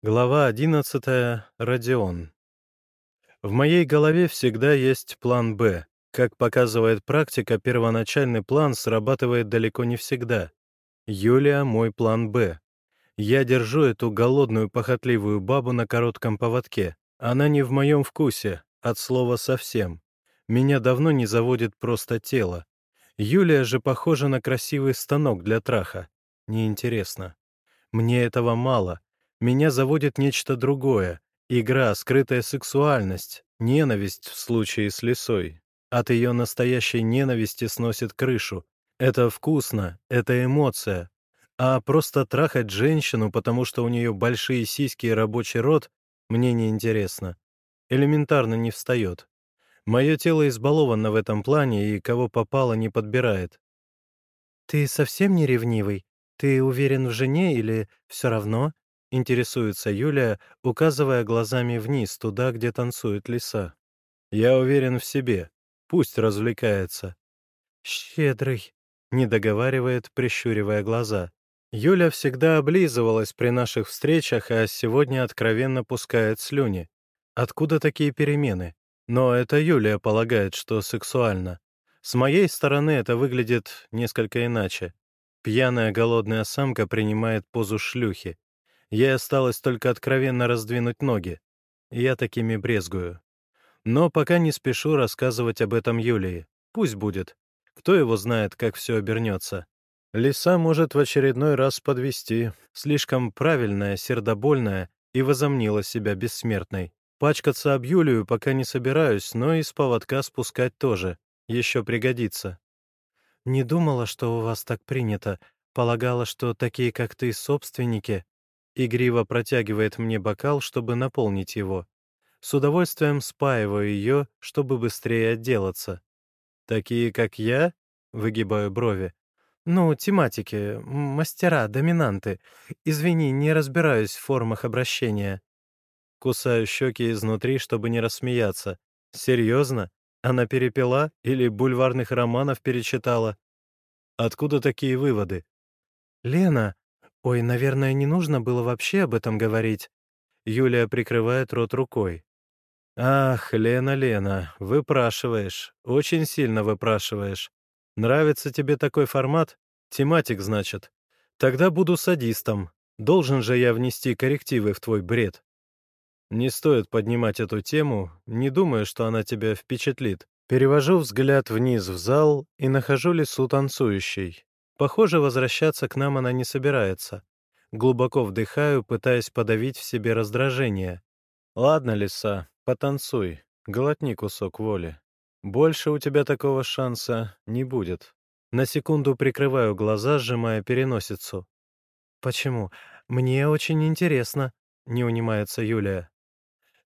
Глава 11. Родион. В моей голове всегда есть план «Б». Как показывает практика, первоначальный план срабатывает далеко не всегда. Юлия — мой план «Б». Я держу эту голодную, похотливую бабу на коротком поводке. Она не в моем вкусе, от слова совсем. Меня давно не заводит просто тело. Юлия же похожа на красивый станок для траха. Неинтересно. Мне этого мало — меня заводит нечто другое. Игра, скрытая сексуальность, ненависть в случае с лисой. От ее настоящей ненависти сносит крышу. Это вкусно, это эмоция. А просто трахать женщину, потому что у нее большие сиськи и рабочий рот, мне не интересно. Элементарно не встает. Мое тело избаловано в этом плане и кого попало не подбирает. «Ты совсем не ревнивый? Ты уверен в жене или все равно?» — интересуется Юлия, указывая глазами вниз, туда, где танцует лиса. «Я уверен в себе. Пусть развлекается». «Щедрый», — не договаривает, прищуривая глаза. Юля всегда облизывалась при наших встречах, а сегодня откровенно пускает слюни. Откуда такие перемены? Но это Юлия полагает, что сексуально. С моей стороны это выглядит несколько иначе. Пьяная голодная самка принимает позу шлюхи. Ей осталось только откровенно раздвинуть ноги. Я такими брезгую. Но пока не спешу рассказывать об этом Юлии. Пусть будет. Кто его знает, как все обернется. Лиса может в очередной раз подвести. Слишком правильная, сердобольная и возомнила себя бессмертной. Пачкаться об Юлию пока не собираюсь, но и с поводка спускать тоже. Еще пригодится. Не думала, что у вас так принято. Полагала, что такие, как ты, собственники. Игриво протягивает мне бокал, чтобы наполнить его. С удовольствием спаиваю ее, чтобы быстрее отделаться. «Такие, как я?» — выгибаю брови. «Ну, тематики, мастера, доминанты. Извини, не разбираюсь в формах обращения». Кусаю щеки изнутри, чтобы не рассмеяться. «Серьезно? Она перепила или бульварных романов перечитала?» «Откуда такие выводы?» «Лена, «Ой, наверное, не нужно было вообще об этом говорить». Юлия прикрывает рот рукой. «Ах, Лена, Лена, выпрашиваешь, очень сильно выпрашиваешь. Нравится тебе такой формат? Тематик, значит. Тогда буду садистом. Должен же я внести коррективы в твой бред». Не стоит поднимать эту тему, не думаю, что она тебя впечатлит. Перевожу взгляд вниз в зал и нахожу лесу танцующей. Похоже, возвращаться к нам она не собирается. Глубоко вдыхаю, пытаясь подавить в себе раздражение. «Ладно, лиса, потанцуй, глотни кусок воли. Больше у тебя такого шанса не будет». На секунду прикрываю глаза, сжимая переносицу. «Почему? Мне очень интересно», — не унимается Юлия.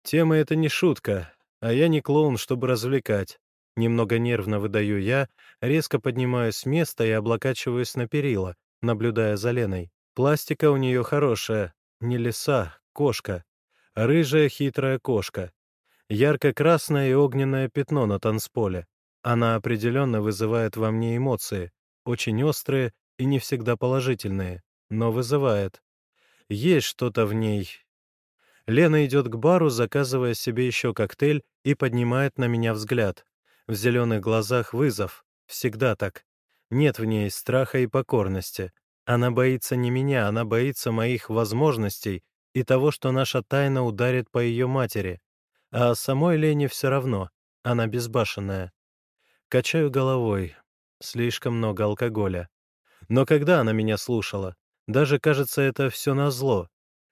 «Тема — это не шутка, а я не клоун, чтобы развлекать. Немного нервно выдаю я, резко поднимаюсь с места и облокачиваюсь на перила, наблюдая за Леной. Пластика у нее хорошая, не лиса, кошка. Рыжая хитрая кошка. Ярко-красное и огненное пятно на танцполе. Она определенно вызывает во мне эмоции, очень острые и не всегда положительные, но вызывает. Есть что-то в ней. Лена идет к бару, заказывая себе еще коктейль и поднимает на меня взгляд. В зеленых глазах вызов. Всегда так. Нет в ней страха и покорности. Она боится не меня, она боится моих возможностей и того, что наша тайна ударит по ее матери. А самой Лене все равно. Она безбашенная. Качаю головой. Слишком много алкоголя. Но когда она меня слушала? Даже, кажется, это все назло.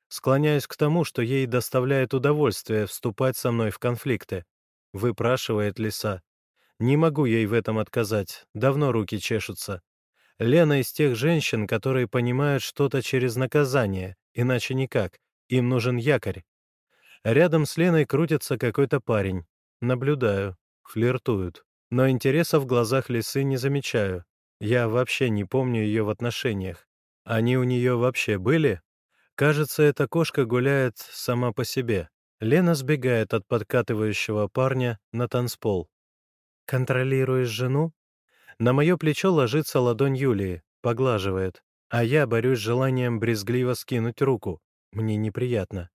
Склоняюсь к тому, что ей доставляет удовольствие вступать со мной в конфликты. Выпрашивает лиса. Не могу ей в этом отказать, давно руки чешутся. Лена из тех женщин, которые понимают что-то через наказание, иначе никак, им нужен якорь. Рядом с Леной крутится какой-то парень. Наблюдаю, флиртуют. Но интереса в глазах лисы не замечаю. Я вообще не помню ее в отношениях. Они у нее вообще были? Кажется, эта кошка гуляет сама по себе. Лена сбегает от подкатывающего парня на танцпол. «Контролируешь жену?» На мое плечо ложится ладонь Юлии, поглаживает, а я борюсь с желанием брезгливо скинуть руку. Мне неприятно.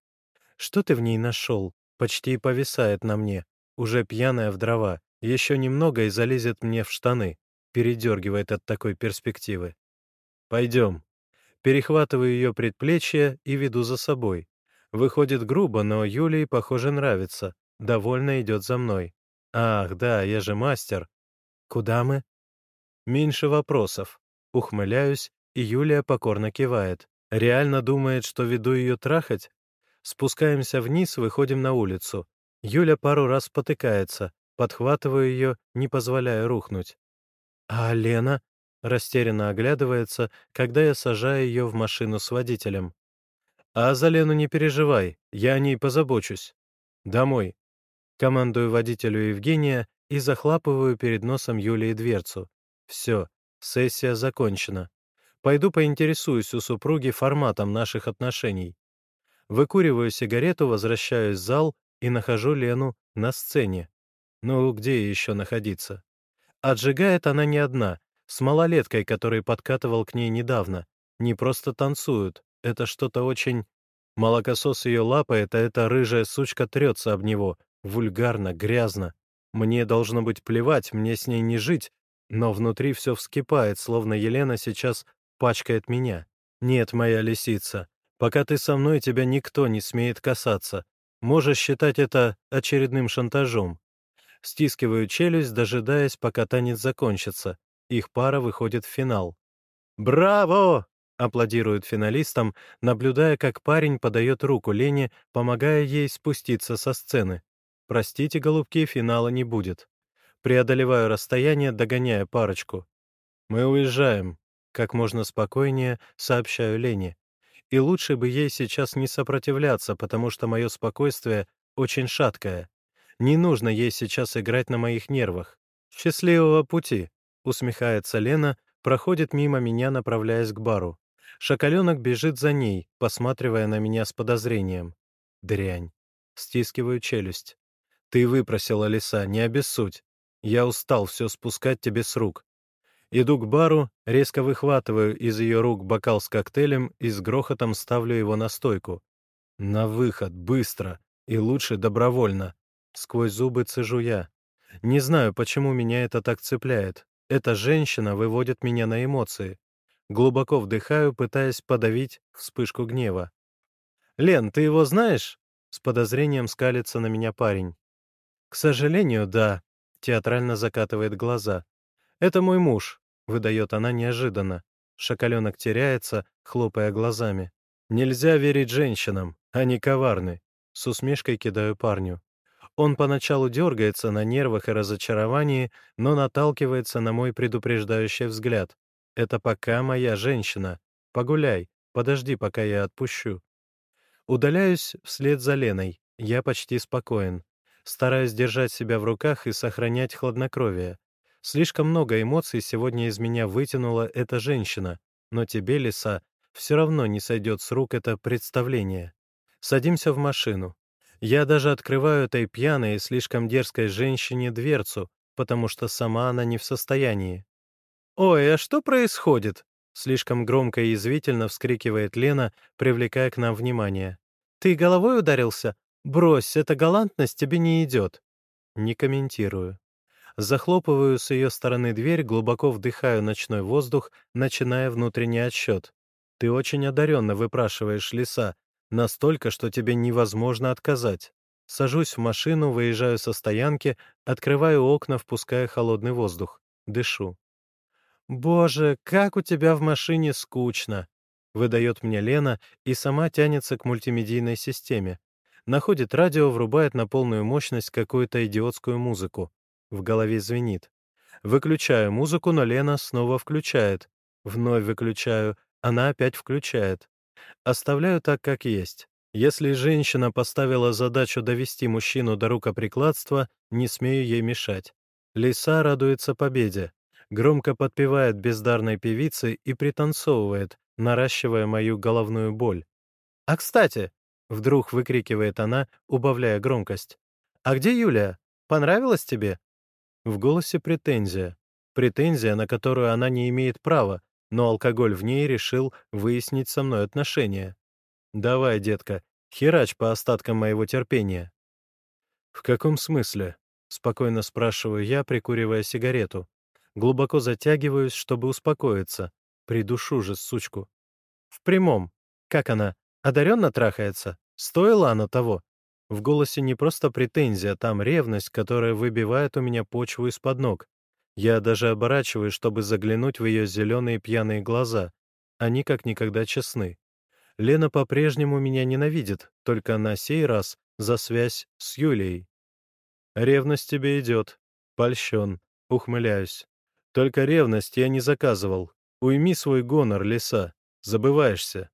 Что ты в ней нашел? Почти повисает на мне. Уже пьяная в дрова. Еще немного и залезет мне в штаны. Передергивает от такой перспективы. Пойдем. Перехватываю ее предплечье и веду за собой. Выходит грубо, но Юлии, похоже, нравится. Довольно идет за мной. Ах, да, я же мастер. Куда мы? Меньше вопросов. Ухмыляюсь, и Юлия покорно кивает. Реально думает, что веду ее трахать? Спускаемся вниз, выходим на улицу. Юля пару раз потыкается, подхватываю ее, не позволяя рухнуть. А Лена растерянно оглядывается, когда я сажаю ее в машину с водителем. «А за Лену не переживай, я о ней позабочусь. Домой». Командую водителю Евгения и захлапываю перед носом Юлии дверцу. Все, сессия закончена. Пойду поинтересуюсь у супруги форматом наших отношений. Выкуриваю сигарету, возвращаюсь в зал и нахожу Лену на сцене. Ну, где еще находиться? Отжигает она не одна, с малолеткой, который подкатывал к ней недавно. Не просто танцуют, это что-то очень... Молокосос ее лапает, а эта рыжая сучка трется об него. Вульгарно, грязно. Мне должно быть плевать, мне с ней не жить, но внутри все вскипает, словно Елена сейчас пачкает меня. Нет, моя лисица, пока ты со мной, тебя никто не смеет касаться. Можешь считать это очередным шантажом. Стискиваю челюсть, дожидаясь, пока танец закончится. Их пара выходит в финал. «Браво!» Аплодируют финалистам, наблюдая, как парень подает руку Лене, помогая ей спуститься со сцены. Простите, голубки, финала не будет. Преодолеваю расстояние, догоняя парочку. Мы уезжаем. Как можно спокойнее сообщаю Лене. И лучше бы ей сейчас не сопротивляться, потому что мое спокойствие очень шаткое. Не нужно ей сейчас играть на моих нервах. «Счастливого пути!» — усмехается Лена, проходит мимо меня, направляясь к бару. Шакаленок бежит за ней, посматривая на меня с подозрением. Дрянь. Стискиваю челюсть. Ты выпросила лиса, не обессудь. Я устал все спускать тебе с рук. Иду к бару, резко выхватываю из ее рук бокал с коктейлем и с грохотом ставлю его на стойку. На выход, быстро, и лучше добровольно. Сквозь зубы цежу я. Не знаю, почему меня это так цепляет. Эта женщина выводит меня на эмоции. Глубоко вдыхаю, пытаясь подавить вспышку гнева. «Лен, ты его знаешь?» С подозрением скалится на меня парень. «К сожалению, да», — театрально закатывает глаза. «Это мой муж», — выдает она неожиданно. Шоколенок теряется, хлопая глазами. «Нельзя верить женщинам, они коварны», — с усмешкой кидаю парню. Он поначалу дергается на нервах и разочаровании, но наталкивается на мой предупреждающий взгляд. Это пока моя женщина. Погуляй, подожди, пока я отпущу. Удаляюсь вслед за Леной. Я почти спокоен. Стараюсь держать себя в руках и сохранять хладнокровие. Слишком много эмоций сегодня из меня вытянула эта женщина, но тебе, лиса, все равно не сойдет с рук это представление. Садимся в машину. Я даже открываю этой пьяной и слишком дерзкой женщине дверцу, потому что сама она не в состоянии. «Ой, а что происходит?» — слишком громко и язвительно вскрикивает Лена, привлекая к нам внимание. «Ты головой ударился? Брось, эта галантность тебе не идет». Не комментирую. Захлопываю с ее стороны дверь, глубоко вдыхаю ночной воздух, начиная внутренний отсчет. Ты очень одаренно выпрашиваешь леса, настолько, что тебе невозможно отказать. Сажусь в машину, выезжаю со стоянки, открываю окна, впуская холодный воздух. Дышу. «Боже, как у тебя в машине скучно!» — выдает мне Лена и сама тянется к мультимедийной системе. Находит радио, врубает на полную мощность какую-то идиотскую музыку. В голове звенит. Выключаю музыку, но Лена снова включает. Вновь выключаю, она опять включает. Оставляю так, как есть. Если женщина поставила задачу довести мужчину до рукоприкладства, не смею ей мешать. Лиса радуется победе громко подпевает бездарной певице и пританцовывает, наращивая мою головную боль. «А кстати!» — вдруг выкрикивает она, убавляя громкость. «А где Юлия? Понравилась тебе?» В голосе претензия. Претензия, на которую она не имеет права, но алкоголь в ней решил выяснить со мной отношения. Давай, детка, херач по остаткам моего терпения. В каком смысле? Спокойно спрашиваю я, прикуривая сигарету. Глубоко затягиваюсь, чтобы успокоиться. Придушу же, сучку. В прямом. Как она? Одаренно трахается? Стоило оно того? В голосе не просто претензия, там ревность, которая выбивает у меня почву из-под ног. Я даже оборачиваюсь, чтобы заглянуть в ее зеленые пьяные глаза. Они как никогда честны. Лена по-прежнему меня ненавидит, только на сей раз за связь с Юлией. Ревность тебе идет. Польщен. Ухмыляюсь. Только ревность я не заказывал. Уйми свой гонор, лиса. Забываешься.